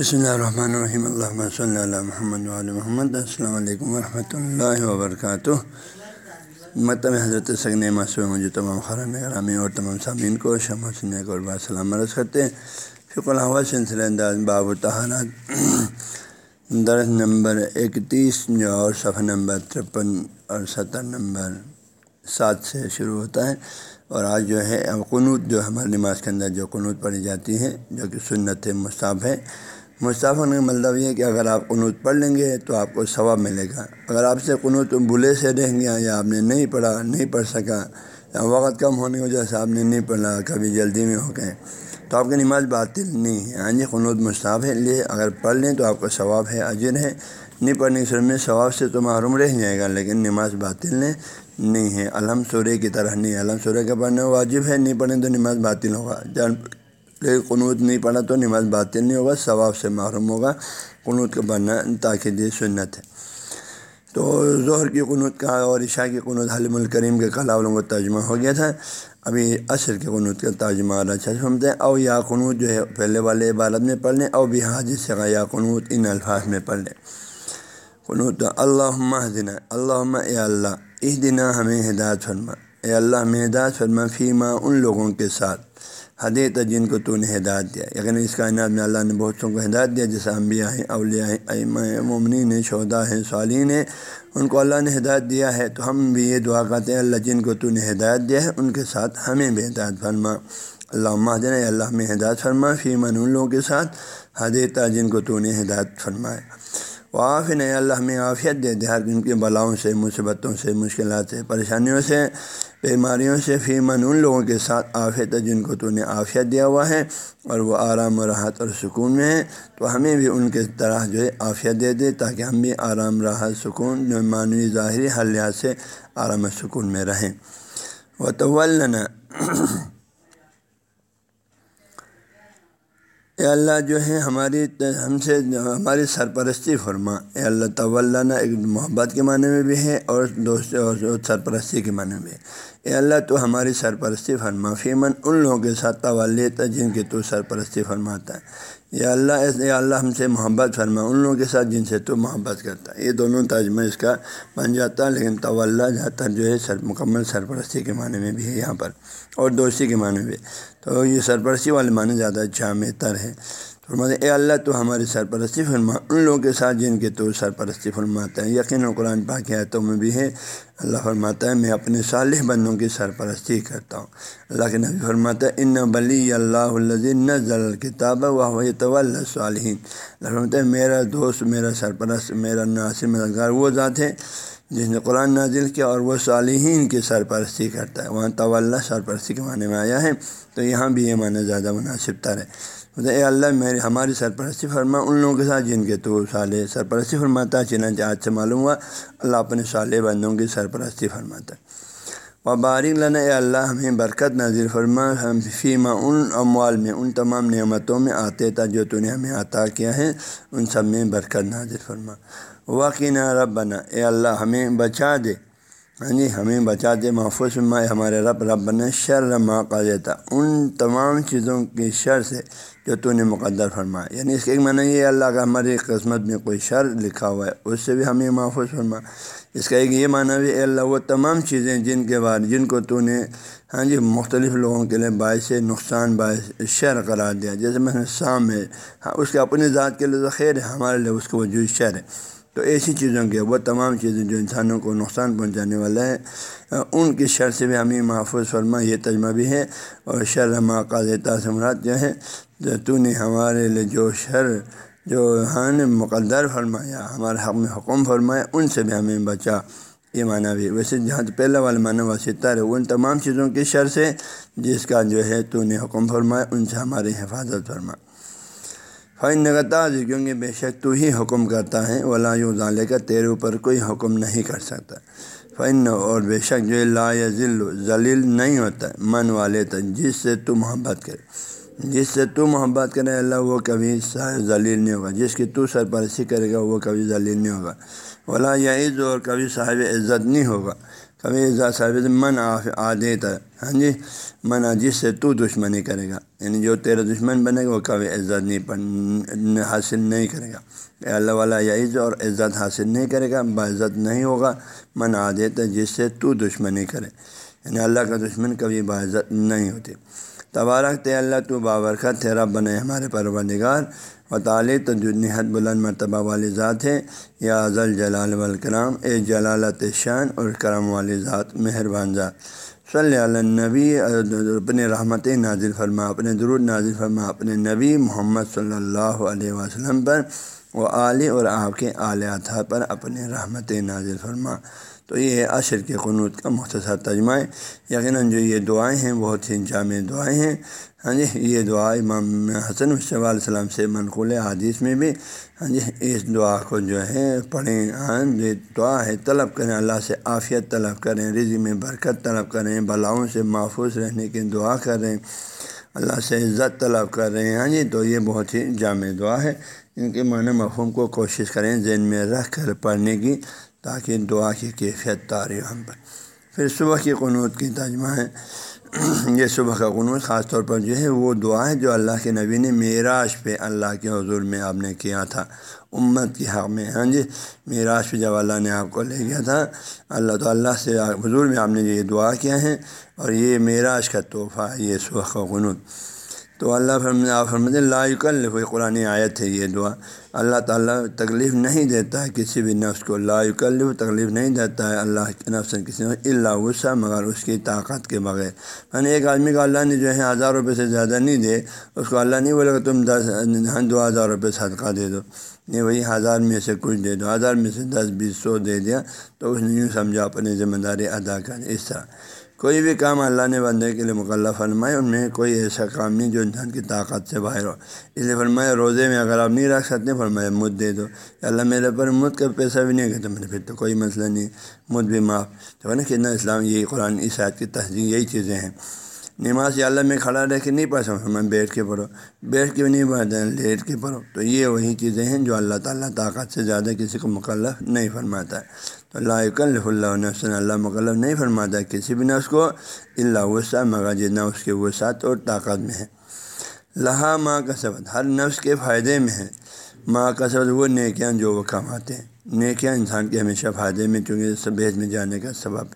بسم اللہ الرحمن الرحیم اللہ صلی اللہ محمد علیہ محمد السلام علیکم ورحمۃ اللہ وبرکاتہ مطلب حضرت سگن مصوع مجھے تمام خران گرامی اور تمام سامعین کو شمع سننے کو بات سلام عرض کرتے ہیں فکر الحوا سلسلہ انداز باب و تحرات درس نمبر اکتیس جو اور صفحہ نمبر ترپن اور ستر نمبر سات سے شروع ہوتا ہے. اور آج جو ہے قنوت جو ہمارے نماز کے اندر جو قنوت پڑھی جاتی ہے، جو کہ سنت مصطف ہے مصطف ہونے کا مطلب یہ کہ اگر آپ قنوت پڑھ لیں گے تو آپ کو ثواب ملے گا۔ اگر آپ سے قنوت بلے سے رہ گیا یا آپ نے نہیں پڑھا، نہیں پڑھ سکا، یا وقت کم ہونے کی وجہ سے آپ نے نہیں پڑھا، کبھی جلدی میں ہو گئے، تو آپ کی نماز باطل نہیں ہے۔ ہاں جی قنوت مصطف ہے۔ لیے اگر پڑھ لیں تو آپ کو ثواب ہے، اجر ہے۔ نہیں پڑھنے کی میں ثواب سے تو محروم رہ جائے گا، لیکن نماز باطل نے نہیں ہے۔ الحم سورے کی طرح نہیں الحم سورے کا پڑھنا واجب ہے، نہیں پڑھیں تو نماز باطل ہوگا۔ لیکن قنوت نہیں پڑھا تو نماز باطل نہیں ہوگا، ثواب سے محروم ہوگا۔ قنوت کا پڑھنا تاکہ یہ سنت ہے۔ تو ظہر کی قنوت کا اور عشاء کی قنوت حلیم الکریم کے کلاولوں کا ترجمہ ہو گیا تھا۔ ابھی عصر کے قنوت کا ترجمہ اور اچھا سمجھتے ہیں او یا قنوت جو ہے، پہلے والے عبارت میں پڑھ لیں۔ او بھی حاجت سے یا قنوت، ان الفاظ میں پڑھ لیں۔ قنوت اللہ دینا اللہ اے اللہ اس دن ہمیں ہدایت فرما۔ اے اللہ ہمیں ہدایت فرما فیما ان لوگوں کے ساتھ۔ حدیت جن کو تو نے ہدایت دیا۔ یقین اس کائنات میں اللہ نے بہت سو کو ہدایت دیا، جیسے انبیاء ہیں، اولیاء ہیں ہیں، مومنین ہیں شہدا ہیں صالین ہیں۔ ان کو اللہ نے ہدایت دیا ہے۔ تو ہم بھی یہ دعا کرتے ہیں، اللہ جن کو تو نے ہدایت دیا ہے، ان کے ساتھ ہمیں بھی ہدایت فرما۔ اللہ دن اللہ میں ہدایت فرما فیمن ان لوگوں کے ساتھ۔ حدیطہ جن کو تو نے ہدایت فرمائے واف اللہ ہمیں عافیت دے دے، ہر ان کی بلاؤں سے، مصیبتوں سے، مشکلات سے، پریشانیوں سے، بیماریوں سے، فیمن ان لوگوں کے ساتھ عافیت جن کو تو نے عافیت دیا ہوا ہے اور وہ آرام و راحت اور سکون میں ہے تو ہمیں بھی ان کے طرح جو ہے عافیت دے دے تاکہ ہم بھی آرام، راحت، سکون، معنوی، ظاہری حل لحاظ سے آرام و سکون میں رہیں۔ و طولنا اے اللہ جو ہے ہماری ہم سے ہماری سرپرستی فرما۔ اے اللہ طلّہ ایک محبت کے معنی میں بھی ہے اور دوست اور سرپرستی کے معنی میں بھی ہے۔ اے اللہ، تو ہماری سرپرستی فرما۔ فیمن ان لوگوں کے ساتھ طولیت جن کی تو سرپرستی فرماتا ہے۔ یا اللہ اے اللہ ہم سے محبت فرما۔ ان لوگوں کے ساتھ جن سے تو محبت کرتا ہے۔ یہ دونوں ترجمہ اس کا بن جاتا ہے، لیکن طول جہاں تر جو ہے سر مکمل سرپرستی کے معنی میں بھی ہے یہاں پر اور دوستی کے معنی میں بھی۔ تو یہ سرپرستی والے معنی زیادہ جامع تر ہے۔ فرماتے اے اللہ، تو ہماری سرپرستی فرما ان لوگوں کے ساتھ جن کے تو سرپرستی فرماتا ہے یقین و قرآن پاک آیتوں میں بھی ہے۔ اللہ فرماتا ہے، میں اپنے صالح بندوں کی سرپرستی کرتا ہوں۔ اللہ کے نبی فرماتا ہے، ان بلی اللہ الزین الکتاب و طول صالحین اللہ فرماتا ہے، میرا دوست، میرا سرپرست، میرا ناصر مددگار وہ ذات ہے جس نے قرآن نازل کیا اور وہ صالحین کی سرپرستی کرتا ہے۔ وہاں طول سرپرستی کے معنی میں آیا ہے، تو یہاں بھی یہ معنی زیادہ مناسب تر ہے۔ مطلب، اے اللہ میری ہماری سرپرستی فرما، ان لوگوں کے ساتھ جن کے تو صالح سرپرستی فرماتا چنانچہ آج سے معلوم ہوا، اللہ اپنے صالح بندوں کی سرپرستی فرماتا۔ و بارک لنا، اے اللہ، ہمیں برکت نازر فرما، ہم فیما ان اموال میں، ان تمام نعمتوں میں آتے تھا جو تو نے ہمیں عطا کیا ہے، ان سب میں برکت نازر فرما۔ واقعی رب بنا اے اللہ، ہمیں بچا دے۔ ہاں جی ہمیں بچا دے، محفوظ میں ہمارے رب رب نے شر ما دیتا ان تمام چیزوں کی شر سے جو تو نے مقدر فرمایا۔ یعنی اس کے ایک معنی یہ اللہ کا ہماری قسمت میں کوئی شر لکھا ہوا ہے، اس سے بھی ہمیں محفوظ فرما اس کا ایک یہ معنی بھی اللہ وہ تمام چیزیں جن کے بعد، جن کو تو نے ہاں جی مختلف لوگوں کے لیے باعث نقصان، باعث شر قرار دیا۔ جیسے میں نے سام ہے ہاں اس کے اپنی ذات کے لیے تو خیر ہے، ہمارے لیے اس کو وجود شر ہے۔ تو ایسی چیزوں کے وہ تمام چیزیں جو انسانوں کو نقصان پہنچانے والا ہے ان کی شر سے بھی ہمیں محفوظ فرما، یہ تجمہ بھی ہے اور شر ما قاضا سمرات جو ہے، جو تو نے ہمارے لیے جو شر، جو ہاں مقدر فرمایا، ہمارے حق میں حکم فرمایا، ان سے بھی ہمیں بچا۔ یہ معنی بھی ویسے جہاں پہلا والا معنی وسیطہ ہے، ان تمام چیزوں کی شر سے جس کا جو ہے تو نے حکم فرمایا، ان سے ہماری حفاظت فرما۔ ہاں، فائن نگتاز کیونکہ بے شک تو ہی حکم کرتا ہے، ولا یو ظالے کا تیرے اوپر کوئی حکم نہیں کر سکتا۔ فن اور بے شک جو لا یا ذل ذلیل نہیں ہوتا، من والے تک، جس سے تو محبت کرے۔ جس سے تو محبت کرے، اللہ وہ کبھی ذلیل نہیں ہوگا۔ جس کی تو سرپرستی کرے گا، وہ کبھی ذلیل نہیں ہوگا۔ ولا یا عز اور کبھی صاحب عزت نہیں ہوگا۔ کبھی عزت ثابت من آ دیتا ہاں جی؟ من جس سے تو دشمنی کرے گا۔ یعنی جو تیرا دشمن بنے گا، وہ کبھی عزت نہیں حاصل نہیں کرے گا۔ اللہ والا یا عزت اور عزت حاصل نہیں کرے گا، باعزت نہیں ہوگا۔ من آ دیتا جس سے تو دشمنی کرے۔ یعنی اللہ کا دشمن کبھی باعزت نہیں ہوتی۔ تبارک تے اللہ تو بابرکت تیرا بنے ہمارے پروردگار و تعلی تو جو نہت بلند مرتبہ والی ذات ہے۔ یا ازل جلال والکرام اے جلالت شان اور کرم والی ذات، مہربان ذات۔ صلی اللہ نبی اپنے رحمت نازل فرما، اپنے درود نازل فرما، اپنے نبی محمد صلی اللہ علیہ وسلم پر، وہ عالی اور آپ کے اعلیٰ پر اپنے رحمت نازل فرما۔ تو یہ عشر کے قنوط کا مختصر تجمہ ہے۔ یقیناً جو یہ دعائیں ہیں، بہت ہی جامع دعائیں ہیں۔ ہاں جی یہ دعا امام حسن علیہ السلام سے منقول حادث میں بھی۔ ہاں جی اس دعا کو جو ہے پڑھیں ہاں یہ دعا ہے، طلب کریں، اللہ سے عافیت طلب کریں رضی میں برکت طلب کریں، بلاؤں سے محفوظ رہنے کی دعا کریں، اللہ سے عزت طلب کر رہے ہیں ہاں جی تو یہ بہت ہی جامع دعا ہے۔ ان کے معنی مفہوم کو کوشش کریں، ذہن میں رکھ کر پڑھنے کی۔ تاکہ دعا کی کیفیت تاری ہم پر پھر صبح کی قنوط کی ترجمہ ہے۔ یہ صبح کا قنوط خاص طور پر جو ہے وہ دعا ہے جو اللہ کے نبی نے معراج پہ اللہ کے حضور میں آپ نے کیا تھا۔ امت کی حق میں۔ ہاں جی معراج پہ جب اللہ نے آپ کو لے گیا تھا، اللہ تو اللہ سے حضور میں آپ نے یہ دعا کیا ہے اور یہ معراج کا تحفہ یہ صبح کا قنوط تو اللہ فرم فرمد اللہ کل قرآن آیت ہے، یہ دعا۔ اللہ تعالیٰ تکلیف نہیں دیتا ہے کسی بھی نفس کو، لا کل تکلیف نہیں دیتا ہے اللہ کے نفس کسی اللہ غصہ، مگر اس کی طاقت کے بغیر۔ یعنی ایک آدمی کو اللہ نے جو ہے ہزار روپے سے زیادہ نہیں دے، اس کو اللہ نہیں بولے کہ تم دس ہاں دو ہزار روپے صدقہ دے دو۔ نہیں، وہی ہزار میں سے کچھ دے دو، ہزار میں سے دس، بیس، سو دے دیا تو اس نے یوں سمجھا، اپنی ذمہ داری ادا کر، اس طرح۔ کوئی بھی کام اللہ نے بندے کے لیے مکلف فرمائے، ان میں کوئی ایسا کام نہیں جو انسان کی طاقت سے باہر ہو۔ اس لیے فرمایا روزے میں اگر آپ نہیں رکھ سکتے فرمایا مد دے دو۔ اللہ میرے پر مد کا پیسہ بھی نہیں تو میرے پھر تو کوئی مسئلہ نہیں مد بھی معاف۔ تو نا کتنا اسلام، یہی قرآن عیسائیت کی تصدیق یہی چیزیں ہیں۔ نماز یا اللہ میں کھڑا رہ کے نہیں پڑھ سکتا میں بیٹھ کے پڑھو۔ بیٹھ کے بھی نہیں پڑھتے، لیٹ کے پڑھو۔ تو یہ وہی چیزیں ہیں جو اللہ تعالیٰ طاقت سے زیادہ کسی کو مکلف نہیں فرماتا۔ ہے تو اللہ اللہ نفسن اللہ مکلف نہیں فرماتا ہے کسی بھی نفس کو اللہ وسع، مگر جتنا اس کے وسعت اور طاقت میں ہے۔ لہا ماں کا سبق ہر نفس کے فائدے میں ہے۔ ماں کا سبق وہ نیکیاں جو وہ کماتے ہیں۔ نیکیاں انسان کے ہمیشہ فائدے میں، چونکہ سبیز میں جانے کا سبب۔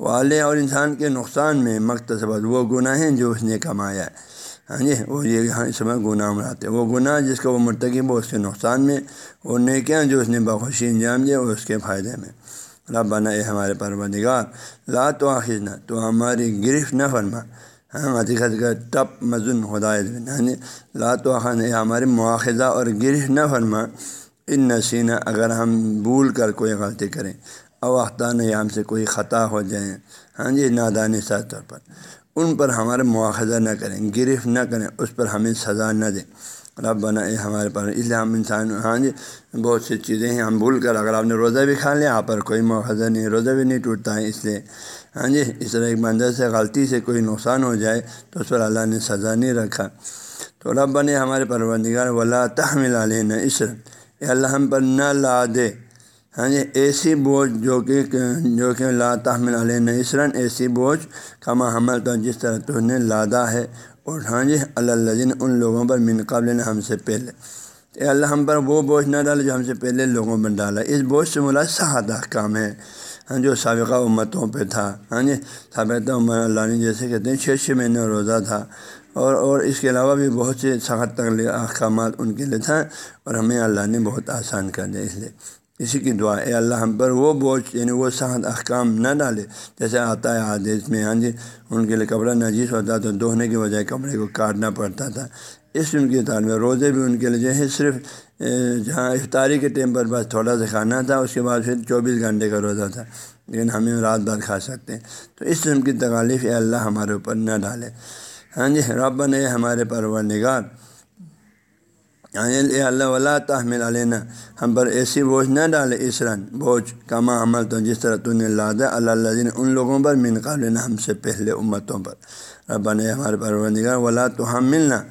والے اور انسان کے نقصان میں مختصبت وہ گناہ ہیں جو اس نے کمایا ہے۔ ہاں جی وہ یہ یہاں اس میں گناہ مراتے وہ گناہ جس کا وہ مرتکب ہو، اس کے نقصان میں وہ نیکیاں جو اس نے بخوشی انجام دیا وہ اس کے فائدے میں۔ رب اے ہمارے پروردگار، لا تو آخر نہ تو ہماری گرفت نہ فرما۔ ہاں حقیقت کا ٹپ مزن ہدایت ہاں جی لا تو آخر ہمارے مواخذہ اور گرفت نہ فرما۔ ان نسینہ اگر ہم بھول کر کوئی غلطی کریں اختان یا ہم سے کوئی خطا ہو جائیں ہاں جی نادانی سات طور پر۔ ان پر ہمارے مواخذہ نہ کریں، گرفت نہ کریں، اس پر ہمیں سزا نہ دیں۔ رب بنا ہمارے پر اس لیے ہم انسان ہاں جی بہت سی چیزیں ہیں، ہم بھول کر اگر آپ نے روزہ بھی کھا لیا، آپ پر کوئی مواخذہ نہیں، روزہ بھی نہیں ٹوٹتا ہے۔ اس لیے ہاں جی اس طرح ایک بندر سے غلطی سے کوئی نقصان ہو جائے، تو اس پر اللہ نے سزا نہیں رکھا۔ تو رب بنے ہمارے پروردگار، ولا تحمل علیہ عشر اللہ، ہم پر نہ لا دے۔ ہاں جی ایسی بوجھ جو کہ جو کہ لا تحمل علیہ نسرن ایسی بوجھ کما حمل تو جس طرح تو نے لادا ہے۔ اور ہاں جی اللہ ان لوگوں پر من قبل نے ہم سے پہلے۔ اے اللہ، ہم پر وہ بوجھ نہ ڈالے جو ہم سے پہلے لوگوں پر ڈالا۔ اس بوجھ سے ملا سہادہ کام ہے۔ ہاں جو سابقہ امتوں پہ تھا۔ ہاں جی سابقہ عمر اللہ نے جیسے کہتے ہیں، چھ چھ مہینے روزہ تھا۔ اور اور اس کے علاوہ بھی بہت سے سخت تک احکامات ان کے لیے تھا اور ہمیں اللہ نے بہت آسان کر دیا اس لیے۔ اسی کی دعا اے اللہ ہم پر وہ بوجھ یعنی وہ سخت احکام نہ ڈالے جیسے آتا ہے آدیش میں ہاں جی ان کے لیے کپڑا نجیس ہوتا تو دہنے کے بجائے کپڑے کو کاٹنا پڑتا تھا اس ان کی تعلیم روزے بھی ان کے لیے جو ہے صرف جہاں افطاری کے ٹائم پر بس تھوڑا سا کھانا تھا اس کے بعد پھر چوبیس گھنٹے کا روزہ تھا لیکن ہمیں رات بھر کھا سکتے ہیں تو اس قسم کی تکالیف اللہ ہمارے اوپر نہ ڈالے ہاں جی رب نے ہمارے پرور نگار یعنی اللہ ولا تحمل علینا، ہم پر ایسی بوجھ نہ ڈالے اس رن بوجھ کما عمل تو جس طرح تو نے لادا اللہ اللہ ان لوگوں پر، من قابل ہم سے پہلے امتوں پر۔ رب نے ہمارے پروردگار، ولا تو ہم ملنا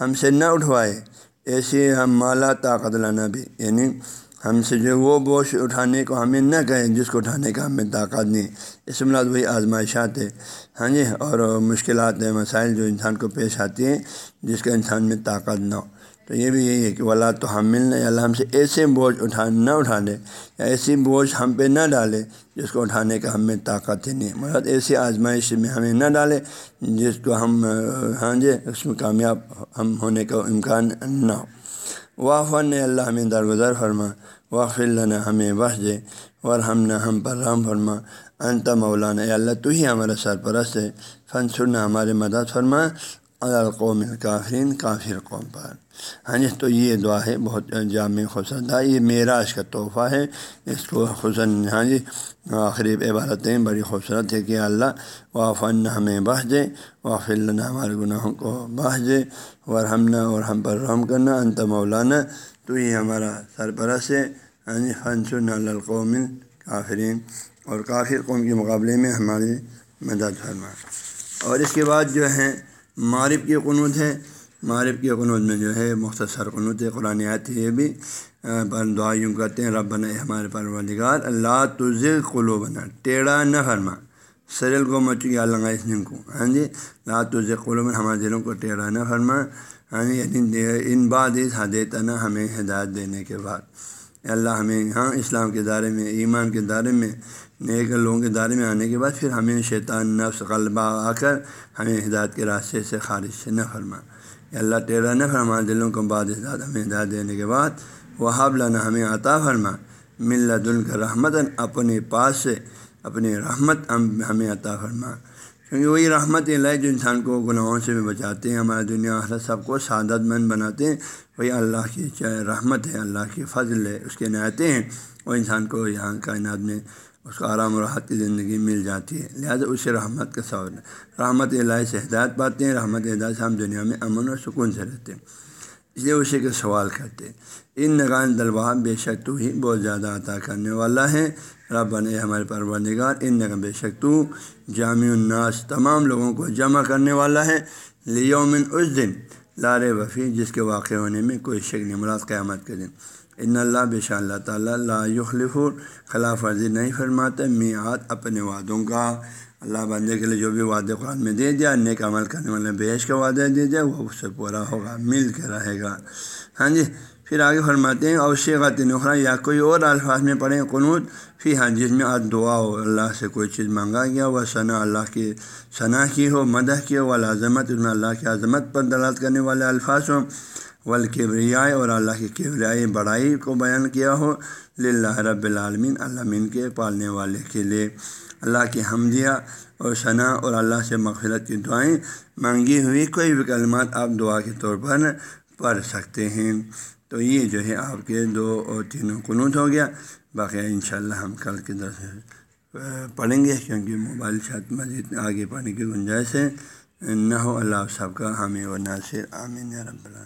ہم سے نہ اٹھوائے۔ ایسی ہم مالا طاقت لانا بھی۔ یعنی ہم سے جو وہ بوجھ اٹھانے کو ہمیں نہ کہیں جس کو اٹھانے کا ہمیں طاقت نہیں۔ اس مراد وہی آزمائشات ہے ہاں جی اور مشکلات ہیں، مسائل جو انسان کو پیش آتی ہیں، جس کا انسان میں طاقت نہ ہو۔ تو یہ بھی یہی ہے کہ ولا تو ہم ملنا اللہ ہم سے ایسے بوجھ اٹھا، نہ اٹھا لے یا ایسی بوجھ ہم پہ نہ ڈالے جس کو اٹھانے کا ہمیں طاقت ہی نہیں مراد ایسی آزمائش میں ہمیں نہ ڈالے جس کو ہم ہاں جی اس میں کامیاب ہم ہونے کا امکان نہ ہو۔ واہ فن اللہ ہمیں درگزر فرما۔ واہ اللہ ہمیں بخش دے۔ اور ہم نہ ہم پر رحم فرما۔ انت مولانا اے اللہ تو ہی ہمارا سرپرست ہے۔ فن سننا ہمارے مدد فرما۔ القوم کافرین کافر قوم پر۔ ہاں جی تو یہ دعا ہے، بہت جامع خوشدہ یہ معراج کا تحفہ ہے۔ اس کو حسن ہاں جی آخری عبارتیں بڑی خوبصورت ہے کہ اللہ و فن ہمیں بہ دے واف اللہ ہمارے گناہوں کو بہ دے اور ہم نہ اور ہم پر رحم کرنا۔ انت مولانا، تو یہ ہمارا سرپرست ہے۔ ہاں جی فنسن القوم کافرین اور کافر قوم کے مقابلے میں ہماری مدد فرما۔ اور اس کے بعد جو ہے معرف کی قنوت ہے۔ معرف کی قنوت میں جو ہے مختصر قنوت قرآن آتی ہے بھی۔ پر دعا یوں کرتے ہیں رب بنا ہمارے پروردگار اللہ تز قلو بنا ٹیڑھا نہ فرما۔ سرل کو مچی اللہ اس کو۔ ہاں جی؟ لا تز قلو بنا ہمارے دلوں کو ٹیڑھا نہ فرما۔ ہاں جی؟ یعنی ان بعد اس حدیتنا ہمیں ہدایت دینے کے بعد۔ اللہ ہمیں یہاں اسلام کے دائرے میں، ایمان کے دائرے میں، نیک لوگوں کے دائرے میں آنے کے بعد پھر ہمیں شیطان، نفس قلبہ آ کر ہمیں ہدایت کے راستے سے خارج سے نہ فرما۔ اللہ، تیرا نہ فرما، دلوں کو بعد ہدایت، ہمیں ہدایت دینے کے بعد وہ لانا ہمیں عطا فرما۔ مل دل کا اپنے پاس سے اپنی رحمت ہمیں عطا فرما۔ کیونکہ وہی رحمت اللہ جو انسان کو گناہوں سے بھی بچاتے ہیں، ہمارے دنیا آخرت سب کو سعادت مند بناتے ہیں۔ وہی اللہ کی چاہے رحمت ہے، اللہ کی فضل ہے، اس کے نعتیں ہیں۔ وہ انسان کو یہاں کائنات میں اس کو آرام و راحت کی زندگی مل جاتی ہے۔ لہٰذا اسے رحمت کا سوال ہے۔ رحمت اللہ سے ہدایت پاتے ہیں، رحمت اللہ سے ہم دنیا میں امن اور سکون سے رہتے ہیں۔ اس لیے اسی کا سوال کرتے ہیں۔ ان نگان دلوا بے شک تو ہی بہت زیادہ عطا کرنے والا ہے۔ رب بنے ہمارے پروردگار ان نگا بے شک تو جامع الناس تمام لوگوں کو جمع کرنے والا ہے لیومن اس دن لار وفی جس کے واقع ہونے میں کوئی شک نہیں، مراد قیامت کے دن۔ ان اللہ بش اللہ تعالیٰ لا یخلف خلاف ورزی نہیں فرماتے میعاد اپنے وعدوں کا۔ اللہ بندے کے لیے جو بھی وعدے قرآن میں دے دیا، نیک عمل کرنے والے بیش کا وعدہ دے دیا، وہ اس سے پورا ہوگا، مل کے رہے گا۔ ہاں جی؟ پھر آگے فرماتے ہیں اوشیغت نخرا یا کوئی اور الفاظ میں پڑھیں قنوط فی ہاں جس میں آج دعا ہو۔ اللہ سے کوئی چیز مانگا گیا، وہ ثنا، اللہ کی ثنا کی ہو، مدح کی ہو عظمت اس میں اللہ کی عظمت پر دلات کرنے والے الفاظ ہوں۔ ولکبریائے اور اللہ کی کبریائی بڑائی کو بیان کیا ہو۔ للہ رب العالمین علامین کے پالنے والے کے لیے اللہ کی حمدیہ اور ثنا اور اللہ سے مغفرت کی دعائیں۔ مانگی ہوئی کوئی بھی کلمات آپ دعا کے طور پر پڑھ سکتے ہیں۔ تو یہ جو ہے آپ کے دو اور تینوں قنوت ہو گیا۔ باقی انشاءاللہ ہم کل کے درس پڑھیں گے کیونکہ موبائل شاید مزید آگے پڑھنے کی گنجائش ہے۔ نہ ہو اللہ صاحب کا حامی و ناصر، آمین رب اللہ